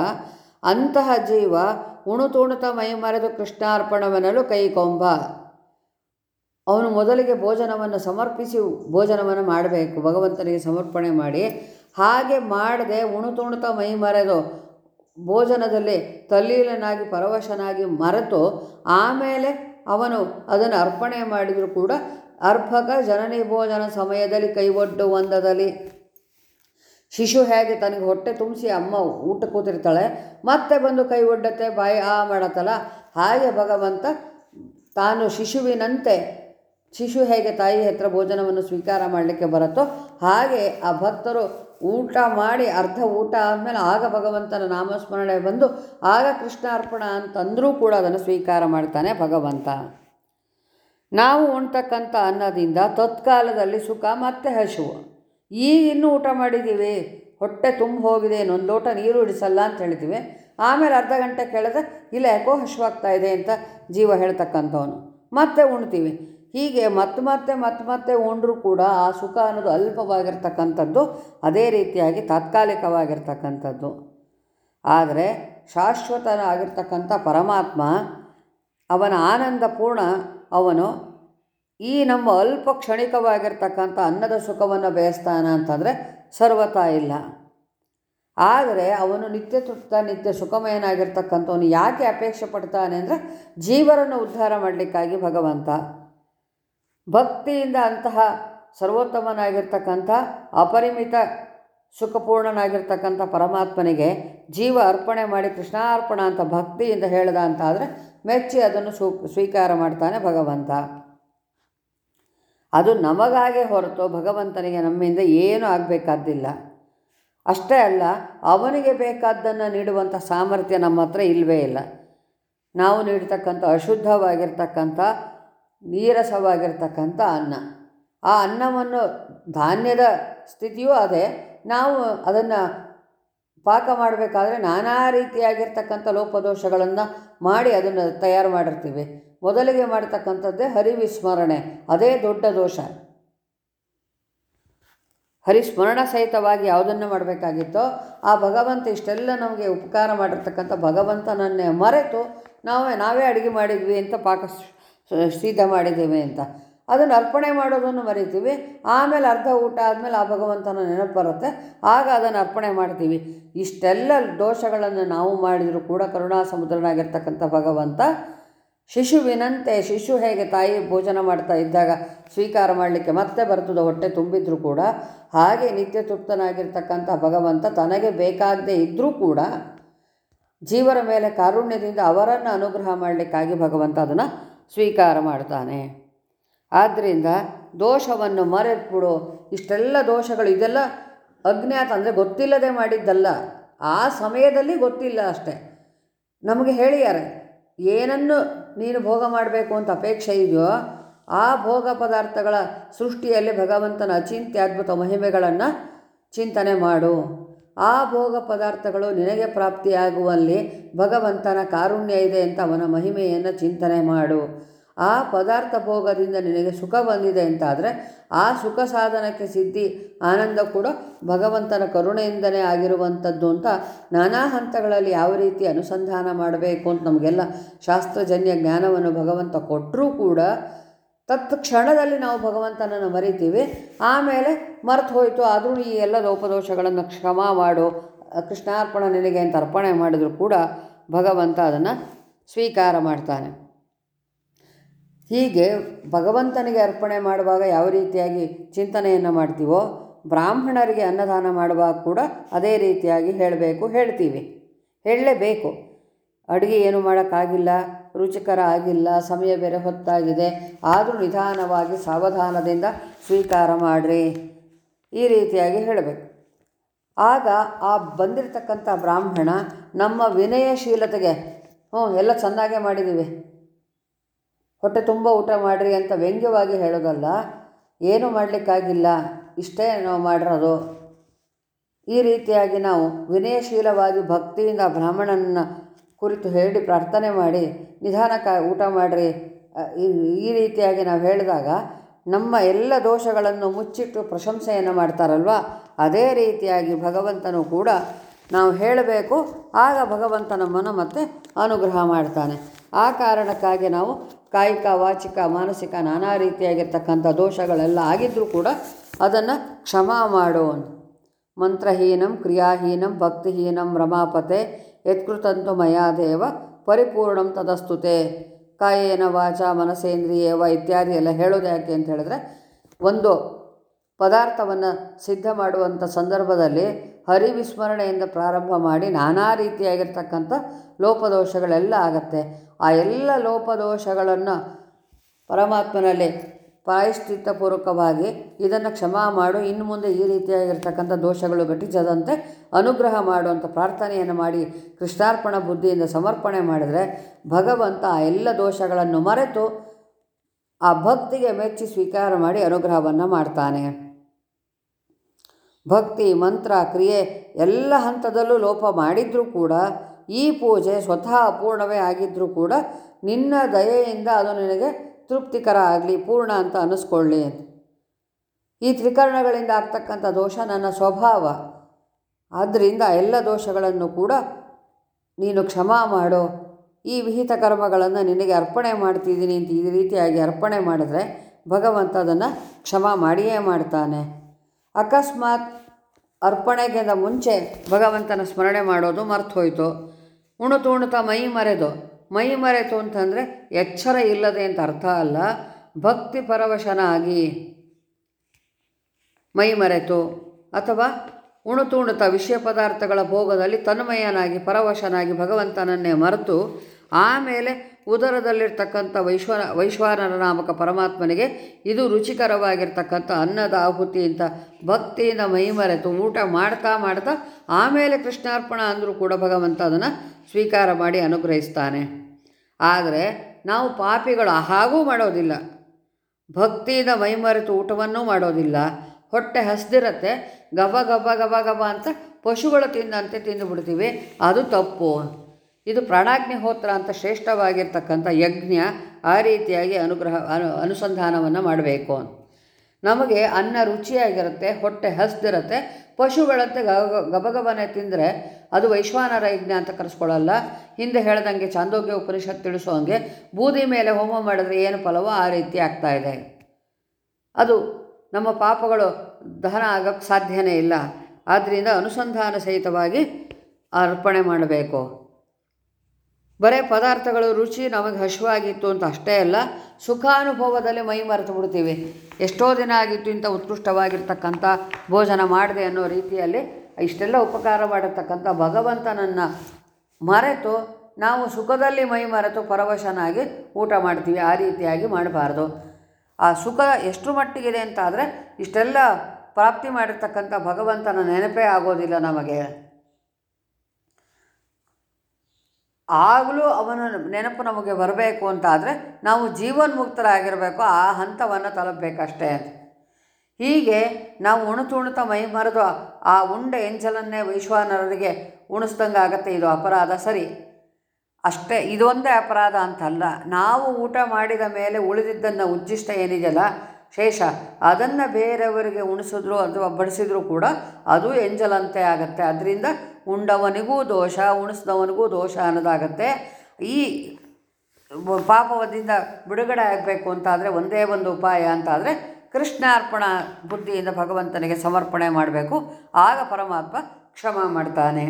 ಅಂತಹ ಜೀವ ಉಣುತುಣುತ ಮೈ ಮರೆದು ಕೃಷ್ಣಾರ್ಪಣವನ್ನಲು ಕೈಕೊಂಬ ಅವನು ಮೊದಲಿಗೆ ಭೋಜನವನ್ನು ಸಮರ್ಪಿಸಿ ಭೋಜನವನ್ನು ಮಾಡಬೇಕು. ಭಗವಂತನಿಗೆ ಸಮರ್ಪಣೆ ಮಾಡಿ ಹಾಗೆ ಮಾಡದೆ ಉಣುತುಣುತ ಮೈ ಮರೆದು ಭೋಜನದಲ್ಲಿ ತಲ್ಲೀಲನಾಗಿ ಪರವಶನಾಗಿ ಮರೆತು ಆಮೇಲೆ ಅವನು ಅದನ್ನು ಅರ್ಪಣೆ ಮಾಡಿದರೂ ಕೂಡ ಅರ್ಪಕ ಜನನಿ ಭೋಜನ ಸಮಯದಲ್ಲಿ ಕೈಒಡ್ಡು ಒಂದದಲ್ಲಿ ಶಿಶು ಹೇಗೆ ತನಗೆ ಹೊಟ್ಟೆ ತುಂಬಿಸಿ ಅಮ್ಮ ಊಟ ಕೂತಿರ್ತಾಳೆ, ಮತ್ತೆ ಬಂದು ಕೈ ಒಡ್ಡತ್ತೆ, ಬಾಯ ಆ ಮಾಡತ್ತಲ್ಲ. ಹಾಗೆ ಭಗವಂತ ತಾನು ಶಿಶುವಿನಂತೆ, ಶಿಶು ಹೇಗೆ ತಾಯಿ ಹತ್ರ ಭೋಜನವನ್ನು ಸ್ವೀಕಾರ ಮಾಡಲಿಕ್ಕೆ ಬರುತ್ತೋ ಹಾಗೆ ಆ ಭಕ್ತರು ಊಟ ಮಾಡಿ, ಅರ್ಧ ಊಟ ಆದಮೇಲೆ ಆಗ ಭಗವಂತನ ನಾಮಸ್ಮರಣೆ ಬಂದು ಆಗ ಕೃಷ್ಣಾರ್ಪಣ ಅಂತಂದರೂ ಕೂಡ ಅದನ್ನು ಸ್ವೀಕಾರ ಮಾಡ್ತಾನೆ ಭಗವಂತ. ನಾವು ಉಣ್ತಕ್ಕಂಥ ಅನ್ನದಿಂದ ತತ್ಕಾಲದಲ್ಲಿ ಸುಖ ಮತ್ತೆ ಹಸಿವು ಈಗ ಇನ್ನೂ ಊಟ ಮಾಡಿದ್ದೀವಿ. ಹೊಟ್ಟೆ ತುಂಬ ಹೋಗಿದೆ, ಇನ್ನೊಂದು ಲೋಟ ನೀರು ಇಡಿಸಲ್ಲ ಅಂತ ಹೇಳ್ತೀವಿ ಆಮೇಲೆ ಅರ್ಧ ಗಂಟೆ ಕೇಳಿದ್ರೆ ಇಲ್ಲ ಯಾಕೋ ಹಸಿವಾಗ್ತಾ ಇದೆ ಅಂತ ಜೀವ ಹೇಳ್ತಕ್ಕಂಥವನು. ಮತ್ತೆ ಉಣ್ತೀವಿ. ಹೀಗೆ ಮತ್ತೆ ಮತ್ತೆ ಮತ್ತೆ ಮತ್ತೆ ಉಂಡ್ರೂ ಕೂಡ ಆ ಸುಖ ಅನ್ನೋದು ಅಲ್ಪವಾಗಿರ್ತಕ್ಕಂಥದ್ದು, ಅದೇ ರೀತಿಯಾಗಿ ತಾತ್ಕಾಲಿಕವಾಗಿರ್ತಕ್ಕಂಥದ್ದು. ಆದರೆ ಶಾಶ್ವತನಾಗಿರ್ತಕ್ಕಂಥ ಪರಮಾತ್ಮ ಅವನ ಆನಂದ ಪೂರ್ಣ ಅವನು ಈ ನಮ್ಮ ಅಲ್ಪ ಕ್ಷಣಿಕವಾಗಿರ್ತಕ್ಕಂಥ ಅನ್ನದ ಸುಖವನ್ನು ಬಯಸ್ತಾನ ಅಂತಂದರೆ ಸರ್ವತಾ ಇಲ್ಲ. ಆದರೆ ಅವನು ನಿತ್ಯ ತುತ್ತ ನಿತ್ಯ ಸುಖಮಯನಾಗಿರ್ತಕ್ಕಂಥವನು ಯಾಕೆ ಅಪೇಕ್ಷೆ ಪಡ್ತಾನೆ ಅಂದರೆ ಜೀವರನ್ನು ಉದ್ಧಾರ ಮಾಡಲಿಕ್ಕಾಗಿ ಭಗವಂತ. ಭಕ್ತಿಯಿಂದ ಅಂತಹ ಸರ್ವೋತ್ತಮನಾಗಿರ್ತಕ್ಕಂಥ, ಅಪರಿಮಿತ, ಸುಖಪೂರ್ಣನಾಗಿರ್ತಕ್ಕಂಥ ಪರಮಾತ್ಮನಿಗೆ ಜೀವ ಅರ್ಪಣೆ ಮಾಡಿ ಕೃಷ್ಣಾರ್ಪಣ ಅಂತ ಭಕ್ತಿಯಿಂದ ಹೇಳ್ದ ಅಂತಾದರೆ ಮೆಚ್ಚಿ ಅದನ್ನು ಸ್ವೀಕಾರ ಮಾಡ್ತಾನೆ ಭಗವಂತ. ಅದು ನಮಗಾಗೆ ಹೊರತು ಭಗವಂತನಿಗೆ ನಮ್ಮಿಂದ ಏನೂ ಆಗಬೇಕಾದ್ದಿಲ್ಲ. ಅಷ್ಟೇ ಅಲ್ಲ, ಅವನಿಗೆ ಬೇಕಾದ್ದನ್ನು ನೀಡುವಂಥ ಸಾಮರ್ಥ್ಯ ನಮ್ಮ ಹತ್ರ ಇಲ್ಲವೇ ಇಲ್ಲ. ನಾವು ನೀಡ್ತಕ್ಕಂಥ ಅಶುದ್ಧವಾಗಿರ್ತಕ್ಕಂಥ, ನೀರಸವಾಗಿರ್ತಕ್ಕಂಥ ಅನ್ನ. ಆ ಅನ್ನವನ್ನು ಧಾನ್ಯದ ಸ್ಥಿತಿಯೂ ಅದೇ. ನಾವು ಅದನ್ನು ಪಾಕ ಮಾಡಬೇಕಾದ್ರೆ ನಾನಾ ರೀತಿಯಾಗಿರ್ತಕ್ಕಂಥ ಲೋಪದೋಷಗಳನ್ನು ಮಾಡಿ ಅದನ್ನು ತಯಾರು ಮಾಡಿರ್ತೀವಿ. ಮೊದಲಿಗೆ ಮಾಡ್ತಕ್ಕಂಥದ್ದೇ ಹರಿವಿಸ್ಮರಣೆ, ಅದೇ ದೊಡ್ಡ ದೋಷ. ಹರಿಸ್ಮರಣ ಸಹಿತವಾಗಿ ಯಾವುದನ್ನು ಮಾಡಬೇಕಾಗಿತ್ತೋ ಆ ಭಗವಂತ ಇಷ್ಟೆಲ್ಲ ನಮಗೆ ಉಪಕಾರ ಮಾಡಿರ್ತಕ್ಕಂಥ ಭಗವಂತನನ್ನೇ ಮರೆತು ನಾವೇ ನಾವೇ ಅಡುಗೆ ಮಾಡಿದ್ವಿ ಅಂತ ಪಾಕ ಸಿದ್ಧ ಮಾಡಿದ್ದೇವೆ ಅಂತ. ಅದನ್ನು ಅರ್ಪಣೆ ಮಾಡೋದನ್ನು ಮರಿತೀವಿ ಆಮೇಲೆ ಅರ್ಧ ಊಟ ಆದಮೇಲೆ ಆ ಭಗವಂತನ ನೆನಪು ಬರುತ್ತೆ. ಆಗ ಅದನ್ನು ಅರ್ಪಣೆ ಮಾಡ್ತೀವಿ. ಇಷ್ಟೆಲ್ಲ ದೋಷಗಳನ್ನು ನಾವು ಮಾಡಿದರೂ ಕೂಡ ಕರುಣಾ ಸಮುದ್ರನಾಗಿರ್ತಕ್ಕಂಥ ಭಗವಂತ ಶಿಶುವಿನಂತೆ ಶಿಶು ಹೇಗೆ ತಾಯಿ ಭೋಜನ ಮಾಡ್ತಾ ಇದ್ದಾಗ ಸ್ವೀಕಾರ ಮಾಡಲಿಕ್ಕೆ ಮತ್ತೆ ಬರ್ತದೆ ಹೊಟ್ಟೆ ತುಂಬಿದ್ರೂ ಕೂಡ ಹಾಗೆ ನಿತ್ಯ ತೃಪ್ತನಾಗಿರ್ತಕ್ಕಂಥ ಭಗವಂತ ತನಗೆ ಬೇಕಾಗದೇ ಇದ್ದರೂ ಕೂಡ ಜೀವರ ಮೇಲೆ ಕಾರುಣ್ಯದಿಂದ ಅವರನ್ನು ಅನುಗ್ರಹ ಮಾಡಲಿಕ್ಕಾಗಿ ಭಗವಂತ ಅದನ್ನು ಸ್ವೀಕಾರ ಮಾಡ್ತಾನೆ. ಆದ್ದರಿಂದ ದೋಷವನ್ನು ಮರೆತ್ಬಿಡು. ಇಷ್ಟೆಲ್ಲ ದೋಷಗಳು, ಇದೆಲ್ಲ ಅಜ್ಞಾತ ಅಂದರೆ ಗೊತ್ತಿಲ್ಲದೆ ಮಾಡಿದ್ದಲ್ಲ. ಆ ಸಮಯದಲ್ಲಿ ಗೊತ್ತಿಲ್ಲ ಅಷ್ಟೆ. ನಮಗೆ ಹೇಳಿದ್ದಾರೆ ಏನನ್ನು ನೀನು ಭೋಗ ಮಾಡಬೇಕು ಅಂತ ಅಪೇಕ್ಷೆ ಇದೆಯೋ, ಆ ಭೋಗ ಪದಾರ್ಥಗಳ ಸೃಷ್ಟಿಯಲ್ಲಿ ಭಗವಂತನ ಅಚಿಂತ್ಯ ಅದ್ಭುತ ಮಹಿಮೆಗಳನ್ನು ಚಿಂತನೆ ಮಾಡು. ಆ ಭೋಗ ಪದಾರ್ಥಗಳು ನಿನಗೆ ಪ್ರಾಪ್ತಿಯಾಗುವಲ್ಲಿ ಭಗವಂತನ ಕಾರುಣ್ಯ ಇದೆ ಅಂತ ಅವನ ಮಹಿಮೆಯನ್ನು ಚಿಂತನೆ ಮಾಡು. ಆ ಪದಾರ್ಥ ಭೋಗದಿಂದ ನಿನಗೆ ಸುಖ ಬಂದಿದೆ ಅಂತಾದರೆ ಆ ಸುಖ ಸಾಧನಕ್ಕೆ ಸಿದ್ಧಿ, ಆನಂದ ಕೂಡ ಭಗವಂತನ ಕರುಣೆಯಿಂದಲೇ ಆಗಿರುವಂಥದ್ದು ಅಂತ ನಾನಾ ಹಂತಗಳಲ್ಲಿ ಯಾವ ರೀತಿ ಅನುಸಂಧಾನ ಮಾಡಬೇಕು ಅಂತ ನಮಗೆಲ್ಲ ಶಾಸ್ತ್ರಜನ್ಯ ಜ್ಞಾನವನ್ನು ಭಗವಂತ ಕೊಟ್ಟರೂ ಕೂಡ ತತ್ ಕ್ಷಣದಲ್ಲಿ ನಾವು ಭಗವಂತನನ್ನು ಮರಿತೀವಿ. ಆಮೇಲೆ ಮರೆತು ಹೋಯಿತು, ಆದರೂ ಈ ಎಲ್ಲ ಲೋಪದೋಷಗಳನ್ನು ಕ್ಷಮ ಮಾಡು, ಕೃಷ್ಣಾರ್ಪಣ ನಿನಗೆ ಅಂತ ಅರ್ಪಣೆ ಮಾಡಿದರೂ ಕೂಡ ಭಗವಂತ ಅದನ್ನು ಸ್ವೀಕಾರ ಮಾಡ್ತಾನೆ. ಹೀಗೆ ಭಗವಂತನಿಗೆ ಅರ್ಪಣೆ ಮಾಡುವಾಗ ಯಾವ ರೀತಿಯಾಗಿ ಚಿಂತನೆಯನ್ನು ಮಾಡ್ತೀವೋ, ಬ್ರಾಹ್ಮಣರಿಗೆ ಅನ್ನದಾನ ಮಾಡುವಾಗ ಕೂಡ ಅದೇ ರೀತಿಯಾಗಿ ಹೇಳಬೇಕು, ಹೇಳ್ತೀವಿ. ಹೇಳಲೇಬೇಕು. ಅಡುಗೆ ಏನು ಮಾಡೋಕ್ಕಾಗಿಲ್ಲ, ರುಚಿಕರ ಆಗಿಲ್ಲ, ಸಮಯ ಬೇರೆ ಹೊತ್ತಾಗಿದೆ, ಆದರೂ ನಿಧಾನವಾಗಿ ಸಾವಧಾನದಿಂದ ಸ್ವೀಕಾರ ಮಾಡಿರಿ. ಈ ರೀತಿಯಾಗಿ ಹೇಳಬೇಕು. ಆಗ ಆ ಬಂದಿರತಕ್ಕಂಥ ಬ್ರಾಹ್ಮಣ ನಮ್ಮ ವಿನಯಶೀಲತೆಗೆ, ಹ್ಞೂ, ಎಲ್ಲ ಚೆನ್ನಾಗೇ ಮಾಡಿದ್ದೀವಿ. ಹೊಟ್ಟೆ ತುಂಬ ಊಟ ಮಾಡಿರಿ ಅಂತ ವ್ಯಂಗ್ಯವಾಗಿ ಹೇಳೋದಲ್ಲ, ಏನೂ ಮಾಡಲಿಕ್ಕಾಗಿಲ್ಲ, ಇಷ್ಟೇ ನಾವು ಮಾಡಿರೋದು. ಈ ರೀತಿಯಾಗಿ ನಾವು ವಿನಯಶೀಲವಾಗಿ ಭಕ್ತಿಯಿಂದ ಬ್ರಾಹ್ಮಣನ ಕುರಿತು ಹೇಳಿ ಪ್ರಾರ್ಥನೆ ಮಾಡಿ ನಿಧಾನಕ್ಕೆ ಊಟ ಮಾಡಿರಿ. ಈ ರೀತಿಯಾಗಿ ನಾವು ಹೇಳಿದಾಗ ನಮ್ಮ ಎಲ್ಲ ದೋಷಗಳನ್ನು ಮುಚ್ಚಿಟ್ಟು ಪ್ರಶಂಸೆಯನ್ನು ಮಾಡ್ತಾರಲ್ವ? ಅದೇ ರೀತಿಯಾಗಿ ಭಗವಂತನು ಕೂಡ ನಾವು ಹೇಳಬೇಕು, ಆಗ ಭಗವಂತನ ಮನ ಮತ್ತೆ ಅನುಗ್ರಹ ಮಾಡ್ತಾನೆ. ಆ ಕಾರಣಕ್ಕಾಗಿ ನಾವು ಕಾಯಿಕ, ವಾಚಿಕ, ಮಾನಸಿಕ ನಾನಾ ರೀತಿಯಾಗಿರ್ತಕ್ಕಂಥ ದೋಷಗಳೆಲ್ಲ ಆಗಿದ್ದರೂ ಕೂಡ ಅದನ್ನು ಕ್ಷಮಾ ಮಾಡು ಮಂತ್ರಹೀನಂ, ಕ್ರಿಯಾಹೀನಂ, ಭಕ್ತಿಹೀನಂ, ರಮಾಪತೆ, ಯತ್ಕೃತಂತು ಮಯಾ ದೇವ, ಪರಿಪೂರ್ಣಂ ತದಸ್ತುತೆ. ಕಾಯೇನ ವಾಚ ಮನಸೇಂದ್ರಿಯೇವ ಇತ್ಯಾದಿ ಎಲ್ಲ ಹೇಳೋದು ಯಾಕೆ ಅಂತ ಹೇಳಿದ್ರೆ, ಒಂದು ಪದಾರ್ಥವನ್ನು ಸಿದ್ಧ ಮಾಡುವಂಥ ಸಂದರ್ಭದಲ್ಲಿ ಹರಿವಿಸ್ಮರಣೆಯಿಂದ ಪ್ರಾರಂಭ ಮಾಡಿ ನಾನಾ ರೀತಿಯಾಗಿರ್ತಕ್ಕಂಥ ಲೋಪದೋಷಗಳೆಲ್ಲ ಆಗತ್ತೆ. ಆ ಎಲ್ಲ ಲೋಪದೋಷಗಳನ್ನು ಪರಮಾತ್ಮನಲ್ಲಿ ಪ್ರಾಯಶ್ಚಿತ್ತಪೂರ್ವಕವಾಗಿ ಇದನ್ನು ಕ್ಷಮಾ ಮಾಡು, ಇನ್ನು ಮುಂದೆ ಈ ರೀತಿಯಾಗಿರ್ತಕ್ಕಂಥ ದೋಷಗಳು ಘಟಿಸದಂತೆ ಅನುಗ್ರಹ ಮಾಡುವಂಥ ಪ್ರಾರ್ಥನೆಯನ್ನು ಮಾಡಿ ಕೃಷ್ಣಾರ್ಪಣ ಬುದ್ಧಿಯಿಂದ ಸಮರ್ಪಣೆ ಮಾಡಿದರೆ ಭಗವಂತ ಆ ಎಲ್ಲ ದೋಷಗಳನ್ನು ಮರೆತು ಆ ಭಕ್ತಿಗೆ ಮೆಚ್ಚಿ ಸ್ವೀಕಾರ ಮಾಡಿ ಅನುಗ್ರಹವನ್ನು ಮಾಡ್ತಾನೆ. ಭಕ್ತಿ, ಮಂತ್ರ, ಕ್ರಿಯೆ ಎಲ್ಲ ಹಂತದಲ್ಲೂ ಲೋಪ ಮಾಡಿದರೂ ಕೂಡ ಈ ಪೂಜೆ ಸ್ವತಃ ಅಪೂರ್ಣವೇ ಆಗಿದ್ದರೂ ಕೂಡ ನಿನ್ನ ದಯೆಯಿಂದ ಅದು ನಿನಗೆ ತೃಪ್ತಿಕರ ಆಗಲಿ, ಪೂರ್ಣ ಅಂತ ಅನ್ನಿಸ್ಕೊಳ್ಳಿ ಈ ತ್ರಿಕರಣಗಳಿಂದ ಆಗ್ತಕ್ಕಂಥ ದೋಷ ನನ್ನ ಸ್ವಭಾವ. ಆದ್ದರಿಂದ ಎಲ್ಲ ದೋಷಗಳನ್ನು ಕೂಡ ನೀನು ಕ್ಷಮಾ ಮಾಡು. ಈ ವಿಹಿತ ಕರ್ಮಗಳನ್ನು ನಿನಗೆ ಅರ್ಪಣೆ ಮಾಡ್ತಿದ್ದೀನಿ ಅಂತ ಈ ರೀತಿಯಾಗಿ ಅರ್ಪಣೆ ಮಾಡಿದ್ರೆ ಭಗವಂತ ಅದನ್ನು ಕ್ಷಮಾ ಮಾಡಿಯೇ ಮಾಡ್ತಾನೆ. ಅಕಸ್ಮಾತ್ ಅರ್ಪಣೆಗಿಂತ ಮುಂಚೆ ಭಗವಂತನ ಸ್ಮರಣೆ ಮಾಡೋದು ಮರ್ತು ಹೋಯಿತು. ಉಣುತು ಉಣುತ್ತಾ ಮೈ ಮರೆದು. ಮೈ ಮರೆತು ಅಂತಂದರೆ ಎಚ್ಚರ ಇಲ್ಲದೆ ಅಂತ ಅರ್ಥ ಅಲ್ಲ. ಭಕ್ತಿ ಪರವಶನಾಗಿ ಮೈ ಮರೆತು ಅಥವಾ ಉಣುತು ಉಣುತ ವಿಷಯ ಪದಾರ್ಥಗಳ ಭೋಗದಲ್ಲಿ ತನ್ಮಯನಾಗಿ ಪರವಶನಾಗಿ ಭಗವಂತನನ್ನೇ ಮರೆತು ಆಮೇಲೆ ಉದರದಲ್ಲಿರ್ತಕ್ಕಂಥ ವೈಶ್ವ ವೈಶ್ವಾನರ ನಾಮಕ ಪರಮಾತ್ಮನಿಗೆ ಇದು ರುಚಿಕರವಾಗಿರ್ತಕ್ಕಂಥ ಅನ್ನದ ಆಹುತಿ ಅಂತ ಭಕ್ತಿಯಿಂದ ಮೈಮರೆತು ಊಟ ಮಾಡ್ತಾ ಮಾಡ್ತಾ ಆಮೇಲೆ ಕೃಷ್ಣಾರ್ಪಣ ಅಂದರೂ ಕೂಡ ಭಗವಂತ ಅದನ್ನು ಸ್ವೀಕಾರ ಮಾಡಿ ಅನುಗ್ರಹಿಸ್ತಾನೆ. ಆದರೆ ನಾವು ಪಾಪಿಗಳು ಹಾಗೂ ಮಾಡೋದಿಲ್ಲ. ಭಕ್ತಿಯಿಂದ ಮೈಮರೆತು ಊಟವನ್ನೂ ಮಾಡೋದಿಲ್ಲ. ಹೊಟ್ಟೆ ಹಸ್ದಿರತ್ತೆ, ಗಬ ಗಬ ಗಬ ಗಬ ಅಂತ ಪಶುಗಳು ತಿಂದಂತೆ ತಿಂದುಬಿಡ್ತೀವಿ ಅದು ತಪ್ಪು. ಇದು ಪ್ರಾಣಾಗ್ನಿಹೋತ್ರ ಅಂತ ಶ್ರೇಷ್ಠವಾಗಿರ್ತಕ್ಕಂಥ ಯಜ್ಞ ಆ ರೀತಿಯಾಗಿ ಅನುಗ್ರಹ, ಅನು, ಅನುಸಂಧಾನವನ್ನು ಮಾಡಬೇಕು ನಮಗೆ ಅನ್ನ ರುಚಿಯಾಗಿರುತ್ತೆ, ಹೊಟ್ಟೆ ಹಸ್ದಿರುತ್ತೆ, ಪಶುಗಳಂತೆ ಗಬ ಗಬಗಬನೆ ತಿಂದರೆ ಅದು ವೈಶ್ವಾನರ ಯಜ್ಞ ಅಂತ ಕರೆಸ್ಕೊಳ್ಳಲ್ಲ. ಹಿಂದೆ ಹೇಳ್ದಂಗೆ ಚಾಂದೋಗ್ಯ ಉಪನಿಷತ್ ತಿಳಿಸೋ ಹಂಗೆ ಬೂದಿ ಮೇಲೆ ಹೋಮ ಮಾಡಿದ್ರೆ ಏನು ಫಲವೋ ಆ ರೀತಿ ಆಗ್ತಾ ಇದೆ. ಅದು ನಮ್ಮ ಪಾಪಗಳು ದಹನ ಆಗೋಕ್ಕೆ ಸಾಧ್ಯನೇ ಇಲ್ಲ. ಆದ್ದರಿಂದ ಅನುಸಂಧಾನ ಸಹಿತವಾಗಿ ಅರ್ಪಣೆ ಮಾಡಬೇಕು. ಬರೇ ಪದಾರ್ಥಗಳು ರುಚಿ ನಮಗೆ ಹಸಿವಾಗಿತ್ತು ಅಂತ ಅಷ್ಟೇ ಅಲ್ಲ, ಸುಖಾನುಭವದಲ್ಲಿ ಮೈ ಮರೆತು ಬಿಡ್ತೀವಿ. ಎಷ್ಟೋ ದಿನ ಆಗಿತ್ತು ಇಂಥ ಉತ್ಕೃಷ್ಟವಾಗಿರ್ತಕ್ಕಂಥ ಭೋಜನ ಮಾಡಿದೆ ಅನ್ನೋ ರೀತಿಯಲ್ಲಿ ಇಷ್ಟೆಲ್ಲ ಉಪಕಾರ ಮಾಡಿರ್ತಕ್ಕಂಥ ಭಗವಂತನನ್ನು ಮರೆತು ನಾವು ಸುಖದಲ್ಲಿ ಮೈ ಮರೆತು ಪರವಶನಾಗಿ ಊಟ ಮಾಡ್ತೀವಿ, ಆ ರೀತಿಯಾಗಿ ಮಾಡಬಾರ್ದು. ಆ ಸುಖ ಎಷ್ಟು ಮಟ್ಟಿಗಿದೆ ಅಂತಾದರೆ ಇಷ್ಟೆಲ್ಲ ಪ್ರಾಪ್ತಿ ಮಾಡಿರ್ತಕ್ಕಂಥ ಭಗವಂತನ ನೆನಪೇ ಆಗೋದಿಲ್ಲ ನಮಗೆ. ಆಗಲೂ ಅವನ ನೆನಪು ನಮಗೆ ಬರಬೇಕು ಅಂತಾದರೆ ನಾವು ಜೀವನ್ಮುಕ್ತರಾಗಿರಬೇಕು, ಆ ಹಂತವನ್ನು ತಲುಪಬೇಕಷ್ಟೇ ಹೀಗೆ ನಾವು ಉಣುತು ಉಣುತ ಮೈ ಮರೆದು ಆ ಉಂಡ ಎಂಜಲನ್ನೇ ವೈಶ್ವಾನರರಿಗೆ ಉಣಿಸ್ದಂಗೆ ಆಗತ್ತೆ ಇದು ಅಪರಾಧ ಸರಿ. ಅಷ್ಟೇ, ಇದೊಂದೇ ಅಪರಾಧ ಅಂತಲ್ಲ. ನಾವು ಊಟ ಮಾಡಿದ ಮೇಲೆ ಉಳಿದಿದ್ದನ್ನು ಉಜ್ಜಿಷ್ಟ ಏನಿದೆಯಲ್ಲ, ಶೇಷ, ಅದನ್ನು ಬೇರೆಯವರಿಗೆ ಉಣಿಸಿದ್ರು ಅಥವಾ ಬಡಿಸಿದ್ರು ಕೂಡ ಅದು ಎಂಜಲಂತೆ ಆಗುತ್ತೆ. ಅದರಿಂದ ಉಂಡವನಿಗೂ ದೋಷ, ಉಣಿಸಿದವನಿಗೂ ದೋಷ ಅನ್ನೋದಾಗತ್ತೆ. ಈ ಪಾಪದಿಂದ ಬಿಡುಗಡೆ ಆಗಬೇಕು ಅಂತಾದರೆ ಒಂದೇ ಒಂದು ಉಪಾಯ ಅಂತಾದರೆ ಕೃಷ್ಣಾರ್ಪಣ ಬುದ್ಧಿಯಿಂದ ಭಗವಂತನಿಗೆ ಸಮರ್ಪಣೆ ಮಾಡಬೇಕು. ಆಗ ಪರಮಾತ್ಮ ಕ್ಷಮ ಮಾಡ್ತಾನೆ.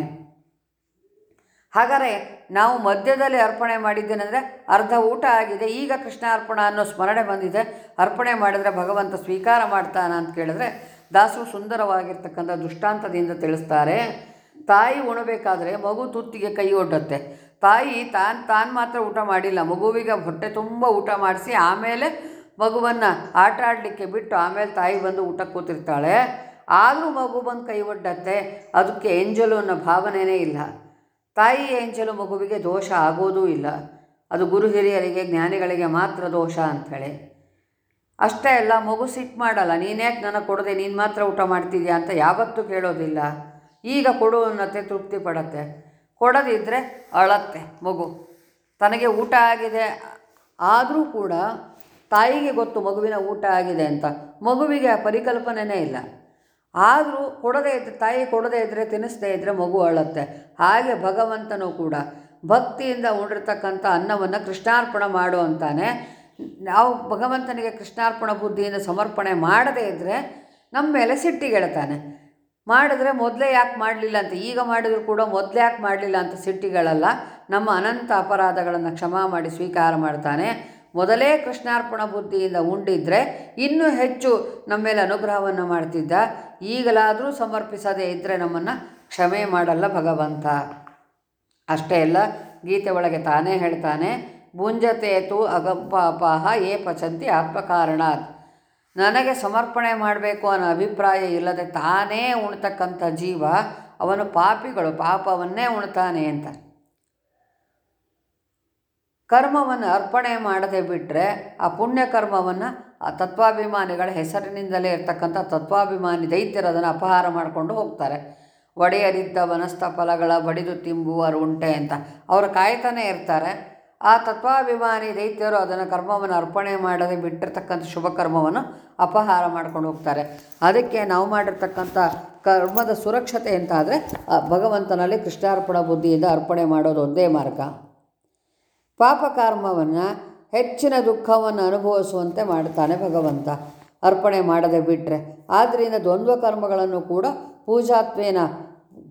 ಹಾಗಾದರೆ ನಾವು ಮಧ್ಯದಲ್ಲಿ ಅರ್ಪಣೆ ಮಾಡಿದ್ದೇನೆಂದರೆ ಅರ್ಧ ಊಟ ಆಗಿದೆ, ಈಗ ಕೃಷ್ಣಾರ್ಪಣ ಅನ್ನೋ ಸ್ಮರಣೆ ಬಂದಿದೆ. ಅರ್ಪಣೆ ಮಾಡಿದರೆ ಭಗವಂತ ಸ್ವೀಕಾರ ಮಾಡ್ತಾನ ಅಂತ ಕೇಳಿದ್ರೆ ದಾಸು ಸುಂದರವಾಗಿರ್ತಕ್ಕಂಥ ದೃಷ್ಟಾಂತದಿಂದ ತಿಳಿಸ್ತಾರೆ. ತಾಯಿ ಉಣಬೇಕಾದ್ರೆ ಮಗು ತುತ್ತಿಗೆ ಕೈ ಒಡ್ಡತ್ತೆ. ತಾಯಿ ತಾನು ತಾನು ಮಾತ್ರ ಊಟ ಮಾಡಿಲ್ಲ. ಮಗುವಿಗೆ ಹೊಟ್ಟೆ ತುಂಬ ಊಟ ಮಾಡಿಸಿ ಆಮೇಲೆ ಮಗುವನ್ನು ಆಟ ಆಡಲಿಕ್ಕೆ ಬಿಟ್ಟು ಆಮೇಲೆ ತಾಯಿ ಬಂದು ಊಟ ಕೂತಿರ್ತಾಳೆ. ಆದರೂ ಮಗು ಬಂದು ಕೈ ಒಡ್ಡತ್ತೆ. ಅದಕ್ಕೆ ಏಂಜಲು ಅನ್ನೋ ಭಾವನೆಯೇ ಇಲ್ಲ. ತಾಯಿ ಏಂಜಲು ಮಗುವಿಗೆ ದೋಷ ಆಗೋದೂ ಇಲ್ಲ. ಅದು ಗುರು ಹಿರಿಯರಿಗೆ, ಜ್ಞಾನಿಗಳಿಗೆ ಮಾತ್ರ ದೋಷ ಅಂಥೇಳಿ ಅಷ್ಟೇ ಅಲ್ಲ, ಮಗು ಸಿಟ್ಟು ಮಾಡಲ್ಲ. ನೀನ್ಯಾಕೆ ನನಗೆ ಕೊಡದೆ, ನೀನು ಮಾತ್ರ ಊಟ ಮಾಡ್ತಿದ್ಯಾ ಅಂತ ಯಾವತ್ತೂ ಕೇಳೋದಿಲ್ಲ. ಈಗ ಕೊಡು ಅನ್ನತ್ತೆ ತೃಪ್ತಿ ಪಡತ್ತೆ. ಕೊಡದಿದ್ದರೆ ಅಳತ್ತೆ ಮಗು. ತನಗೆ ಊಟ ಆಗಿದೆ. ಆದರೂ ಕೂಡ ತಾಯಿಗೆ ಗೊತ್ತು ಮಗುವಿನ ಊಟ ಆಗಿದೆ ಅಂತ. ಮಗುವಿಗೆ ಆ ಪರಿಕಲ್ಪನೆಯೇ ಇಲ್ಲ. ಆದರೂ ಕೊಡದೇ ಇದ್ದರೆ ತಾಯಿ ಕೊಡದೇ ಇದ್ದರೆ ತಿನ್ನಿಸದೇ ಇದ್ದರೆ ಮಗು ಅಳತ್ತೆ. ಹಾಗೆ ಭಗವಂತನೂ ಕೂಡ ಭಕ್ತಿಯಿಂದ ಉಂಡಿರ್ತಕ್ಕಂಥ ಅನ್ನವನ್ನು ಕೃಷ್ಣಾರ್ಪಣ ಮಾಡು ಅಂತಾನೆ. ನಾವು ಭಗವಂತನಿಗೆ ಕೃಷ್ಣಾರ್ಪಣ ಬುದ್ಧಿಯಿಂದ ಸಮರ್ಪಣೆ ಮಾಡದೇ ಇದ್ದರೆ ನಮ್ಮ ಮೇಲೆ ಸಿಟ್ಟಿಗೆಳ್ತಾನೆ. ಮಾಡಿದ್ರೆ ಮೊದಲೇ ಯಾಕೆ ಮಾಡಲಿಲ್ಲ ಅಂತ, ಈಗ ಮಾಡಿದರೂ ಕೂಡ ಮೊದಲೇ ಯಾಕೆ ಮಾಡಲಿಲ್ಲ ಅಂತ ಸಿಟ್ಟಿಗಳಲ್ಲ, ನಮ್ಮ ಅನಂತ ಅಪರಾಧಗಳನ್ನು ಕ್ಷಮಾ ಮಾಡಿ ಸ್ವೀಕಾರ ಮಾಡ್ತಾನೆ. ಮೊದಲೇ ಕೃಷ್ಣಾರ್ಪಣ ಬುದ್ಧಿಯಿಂದ ಉಂಡಿದ್ರೆ ಇನ್ನೂ ಹೆಚ್ಚು ನಮ್ಮ ಮೇಲೆ ಅನುಗ್ರಹವನ್ನು ಮಾಡ್ತಿದ್ದ. ಈಗಲಾದರೂ ಸಮರ್ಪಿಸದೇ ಇದ್ದರೆ ನಮ್ಮನ್ನು ಕ್ಷಮೆ ಮಾಡಲ್ಲ ಭಗವಂತ. ಅಷ್ಟೇ ಅಲ್ಲ, ಗೀತೆ ಒಳಗೆ ತಾನೇ ಹೇಳ್ತಾನೆ, ಭುಂಜತೇತು ಅಗಂಪಾಪಾಹ ಏ ಪಚಂತಿ ಆತ್ಮಕಾರಣಾತ್. ನನಗೆ ಸಮರ್ಪಣೆ ಮಾಡಬೇಕು ಅನ್ನೋ ಅಭಿಪ್ರಾಯ ಇಲ್ಲದೆ ತಾನೇ ಉಣ್ತಕ್ಕಂಥ ಜೀವ ಅವನು ಪಾಪಿಗಳು, ಪಾಪವನ್ನೇ ಉಣ್ತಾನೆ ಅಂತ. ಕರ್ಮವನ್ನು ಅರ್ಪಣೆ ಮಾಡದೆ ಬಿಟ್ಟರೆ ಆ ಪುಣ್ಯ ಕರ್ಮವನ್ನು ಆ ತತ್ವಾಭಿಮಾನಿಗಳ ಹೆಸರಿನಿಂದಲೇ ಇರ್ತಕ್ಕಂಥ ತತ್ವಾಭಿಮಾನಿ ದೈತ್ಯರು ಅದನ್ನು ಅಪಹಾರ ಮಾಡಿಕೊಂಡು ಹೋಗ್ತಾರೆ. ಒಡೆಯರಿದ್ದ ವನಸ್ಥ ಫಲಗಳ ಬಡಿದು ತಿಂಬುವರು ಉಂಟೆ ಅಂತ. ಅವರು ಕಾಯ್ತಾನೆ ಇರ್ತಾರೆ. ಆ ತತ್ವಾಭಿಮಾನಿ ದೈತ್ಯರು ಅದನ್ನು ಕರ್ಮವನ್ನು ಅರ್ಪಣೆ ಮಾಡದೆ ಬಿಟ್ಟಿರ್ತಕ್ಕಂಥ ಶುಭ ಕರ್ಮವನ್ನು ಅಪಹಾರ ಮಾಡ್ಕೊಂಡು ಹೋಗ್ತಾರೆ. ಅದಕ್ಕೆ ನಾವು ಮಾಡಿರ್ತಕ್ಕಂಥ ಕರ್ಮದ ಸುರಕ್ಷತೆ ಅಂತಾದರೆ ಭಗವಂತನಲ್ಲಿ ಕೃಷ್ಣಾರ್ಪಣ ಬುದ್ಧಿಯಿಂದ ಅರ್ಪಣೆ ಮಾಡೋದು ಒಂದೇ ಮಾರ್ಗ. ಪಾಪಕರ್ಮವನ್ನು ಹೆಚ್ಚಿನ ದುಃಖವನ್ನು ಅನುಭವಿಸುವಂತೆ ಮಾಡ್ತಾನೆ ಭಗವಂತ. ಅರ್ಪಣೆ ಮಾಡದೆ ಬಿಟ್ಟರೆ ಆದ್ದರಿಂದ ದ್ವಂದ್ವ ಕರ್ಮಗಳನ್ನು ಕೂಡ ಪೂಜಾತ್ವೇನ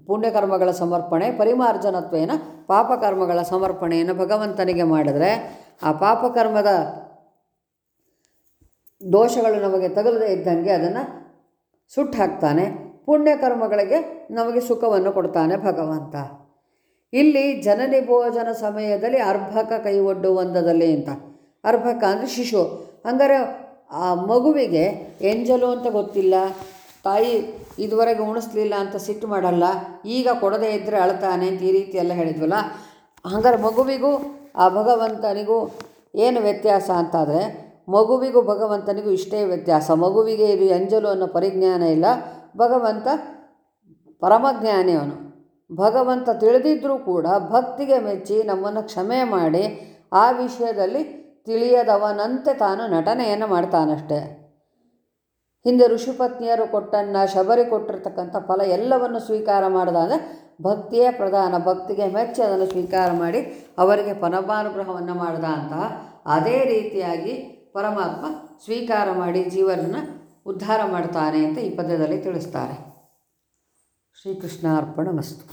ಪುಣ್ಯಕರ್ಮಗಳ ಸಮರ್ಪಣೆ, ಪರಿಮಾರ್ಜನತ್ವೇನ, ಪಾಪಕರ್ಮಗಳ ಸಮರ್ಪಣೆಯನ್ನು ಭಗವಂತನಿಗೆ ಮಾಡಿದರೆ ಆ ಪಾಪಕರ್ಮದ ದೋಷಗಳು ನಮಗೆ ತಗಲದೇ ಇದ್ದಂಗೆ ಅದನ್ನು ಸುಟ್ಟು ಹಾಕ್ತಾನೆ ಪುಣ್ಯಕರ್ಮಗಳಿಗೆ ನಮಗೆ ಸುಖವನ್ನು ಕೊಡ್ತಾನೆ ಭಗವಂತ. ಇಲ್ಲಿ ಜನನಿ ಭೋಜನ ಸಮಯದಲ್ಲಿ ಅರ್ಭಕ ಕೈ ಒಡ್ಡುವಂತದಲ್ಲಿ ಅಂತ. ಅರ್ಭಕ ಅಂದರೆ ಶಿಶು. ಹಂಗಾರೆ ಆ ಮಗುವಿಗೆ ಎಂಜಲು ಅಂತ ಗೊತ್ತಿಲ್ಲ. ತಾಯಿ ಇದುವರೆಗೆ ಉಣಿಸ್ಲಿಲ್ಲ ಅಂತ ಸಿಟ್ಟು ಮಾಡಲ್ಲ, ಈಗ ಕೊಡದೇ ಇದ್ದರೆ ಅಳ್ತಾನೆ ಅಂತ ಈ ರೀತಿ ಎಲ್ಲ ಹೇಳಿದ್ವಲ್ಲ. ಹಂಗಾರೆ ಮಗುವಿಗೂ, ಆ ಭಗವಂತನಿಗೂ ಏನು ವ್ಯತ್ಯಾಸ ಅಂತಾದರೆ, ಮಗುವಿಗೂ ಭಗವಂತನಿಗೂ ಇಷ್ಟೇ ವ್ಯತ್ಯಾಸ. ಮಗುವಿಗೆ ಇದು ಎಂಜಲು ಅನ್ನೋ ಪರಿಜ್ಞಾನ ಇಲ್ಲ, ಭಗವಂತ ಪರಮಜ್ಞಾನಿ ಅವನು. ಭಗವಂತ ತಿಳಿದಿದ್ದರೂ ಕೂಡ ಭಕ್ತಿಗೆ ಮೆಚ್ಚಿ ನಮ್ಮನ್ನು ಕ್ಷಮೆ ಮಾಡಿ ಆ ವಿಷಯದಲ್ಲಿ ತಿಳಿಯದವನಂತೆ ತಾನು ನಟನೆಯನ್ನು ಮಾಡ್ತಾನಷ್ಟೆ. ಹಿಂದೆ ಋಷಿಪತ್ನಿಯರು ಕೊಟ್ಟನ್ನ ಶಬರಿ ಕೊಟ್ಟಿರ್ತಕ್ಕಂಥ ಫಲ ಎಲ್ಲವನ್ನು ಸ್ವೀಕಾರ ಮಾಡಿದ ಅಂದರೆ ಭಕ್ತಿಯೇ ಪ್ರಧಾನ. ಭಕ್ತಿಗೆ ಮೆಚ್ಚಿ ಅದನ್ನು ಸ್ವೀಕಾರ ಮಾಡಿ ಅವರಿಗೆ ಪರಮಾನುಗ್ರಹವನ್ನು ಮಾಡಿದ ಅಂತಹ ಅದೇ ರೀತಿಯಾಗಿ ಪರಮಾತ್ಮ ಸ್ವೀಕಾರ ಮಾಡಿ ಜೀವನನ್ನು ಉದ್ಧಾರ ಮಾಡ್ತಾನೆ ಅಂತ ಈ ಪದ್ಯದಲ್ಲಿ ತಿಳಿಸ್ತಾರೆ. ಶ್ರೀಕೃಷ್ಣ ಅರ್ಪಣ ಮಸ್ತು